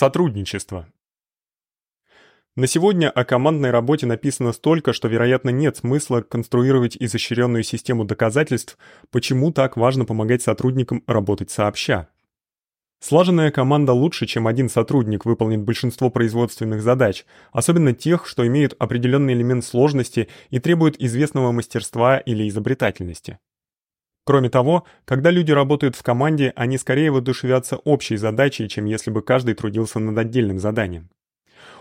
Сотрудничество. На сегодня о командной работе написано столько, что, вероятно, нет смысла конструировать изощренную систему доказательств, почему так важно помогать сотрудникам работать сообща. Слаженная команда лучше, чем один сотрудник выполнит большинство производственных задач, особенно тех, что имеют определенный элемент сложности и требуют известного мастерства или изобретательности. Кроме того, когда люди работают в команде, они скорее воодушевятся общей задачей, чем если бы каждый трудился над отдельным заданием.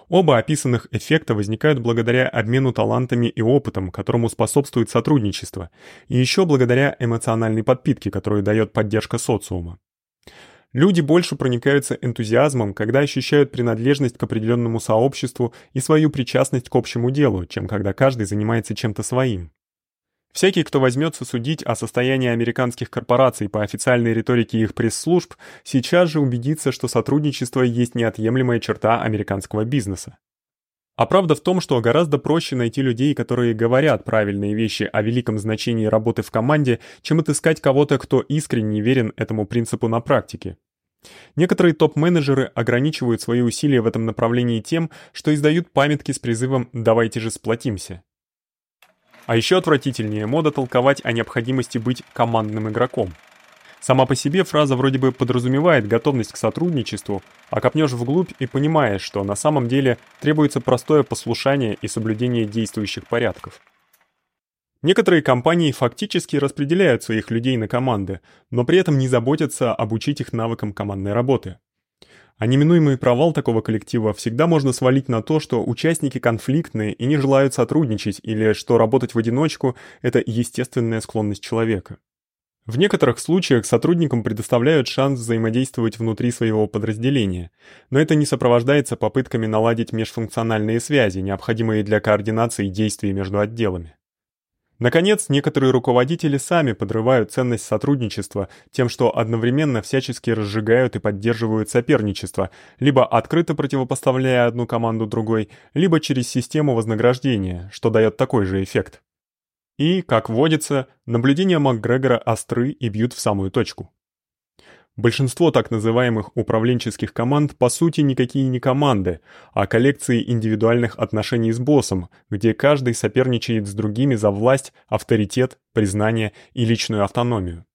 Оба описанных эффекта возникают благодаря обмену талантами и опытом, которому способствует сотрудничество, и ещё благодаря эмоциональной подпитке, которую даёт поддержка социума. Люди больше проникаются энтузиазмом, когда ощущают принадлежность к определённому сообществу и свою причастность к общему делу, чем когда каждый занимается чем-то своим. Всякий, кто возьмётся судить о состоянии американских корпораций по официальной риторике их пресс-служб, сейчас же убедится, что сотрудничество есть неотъемлемая черта американского бизнеса. А правда в том, что гораздо проще найти людей, которые говорят правильные вещи о великом значении работы в команде, чем отыскать кого-то, кто искренне верен этому принципу на практике. Некоторые топ-менеджеры ограничивают свои усилия в этом направлении тем, что издают памятки с призывом «давайте же сплотимся». А ещё отвратительнее мода толковать о необходимости быть командным игроком. Сама по себе фраза вроде бы подразумевает готовность к сотрудничеству, а копнёшь вглубь и понимаешь, что на самом деле требуется простое послушание и соблюдение действующих порядков. Некоторые компании фактически распределяют своих людей на команды, но при этом не заботятся обучить их навыкам командной работы. А неминуемый провал такого коллектива всегда можно свалить на то, что участники конфликтные и не желают сотрудничать, или что работать в одиночку это естественная склонность человека. В некоторых случаях сотрудникам предоставляют шанс взаимодействовать внутри своего подразделения, но это не сопровождается попытками наладить межфункциональные связи, необходимые для координации действий между отделами. Наконец, некоторые руководители сами подрывают ценность сотрудничества тем, что одновременно всячески разжигают и поддерживают соперничество, либо открыто противопоставляя одну команду другой, либо через систему вознаграждения, что даёт такой же эффект. И, как водится, наблюдения МакГрегора остры и бьют в самую точку. Большинство так называемых управленческих команд по сути никакие не команды, а коллекции индивидуальных отношений с боссом, где каждый соперничает с другими за власть, авторитет, признание и личную автономию.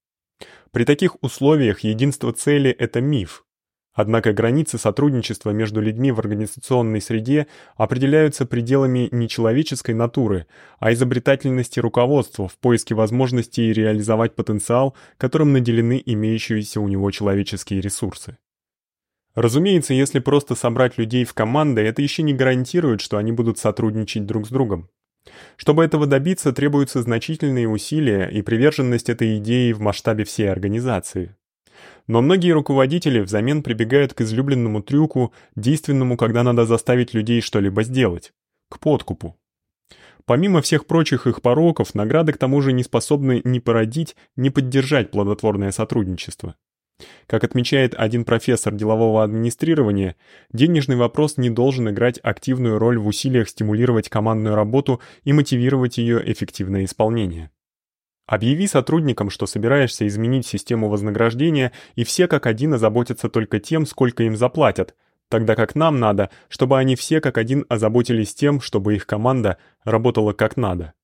При таких условиях единство цели это миф, Однако границы сотрудничества между людьми в организационной среде определяются пределами не человеческой натуры, а изобретательности руководства в поиске возможностей реализовать потенциал, которым наделены имеющиеся у него человеческие ресурсы. Разумеется, если просто собрать людей в команды, это ещё не гарантирует, что они будут сотрудничать друг с другом. Чтобы этого добиться, требуются значительные усилия и приверженность этой идее в масштабе всей организации. Но многие руководители взамен прибегают к излюбленному трюку, действенному, когда надо заставить людей что-либо сделать к подкупу. Помимо всех прочих их пороков, награды к тому же не способны ни породить, ни поддержать плодотворное сотрудничество. Как отмечает один профессор делового администрирования, денежный вопрос не должен играть активную роль в усилиях стимулировать командную работу и мотивировать её эффективное исполнение. Объяви сотрудникам, что собираешься изменить систему вознаграждения, и все как один озаботятся только тем, сколько им заплатят, тогда как нам надо, чтобы они все как один озаботились тем, чтобы их команда работала как надо.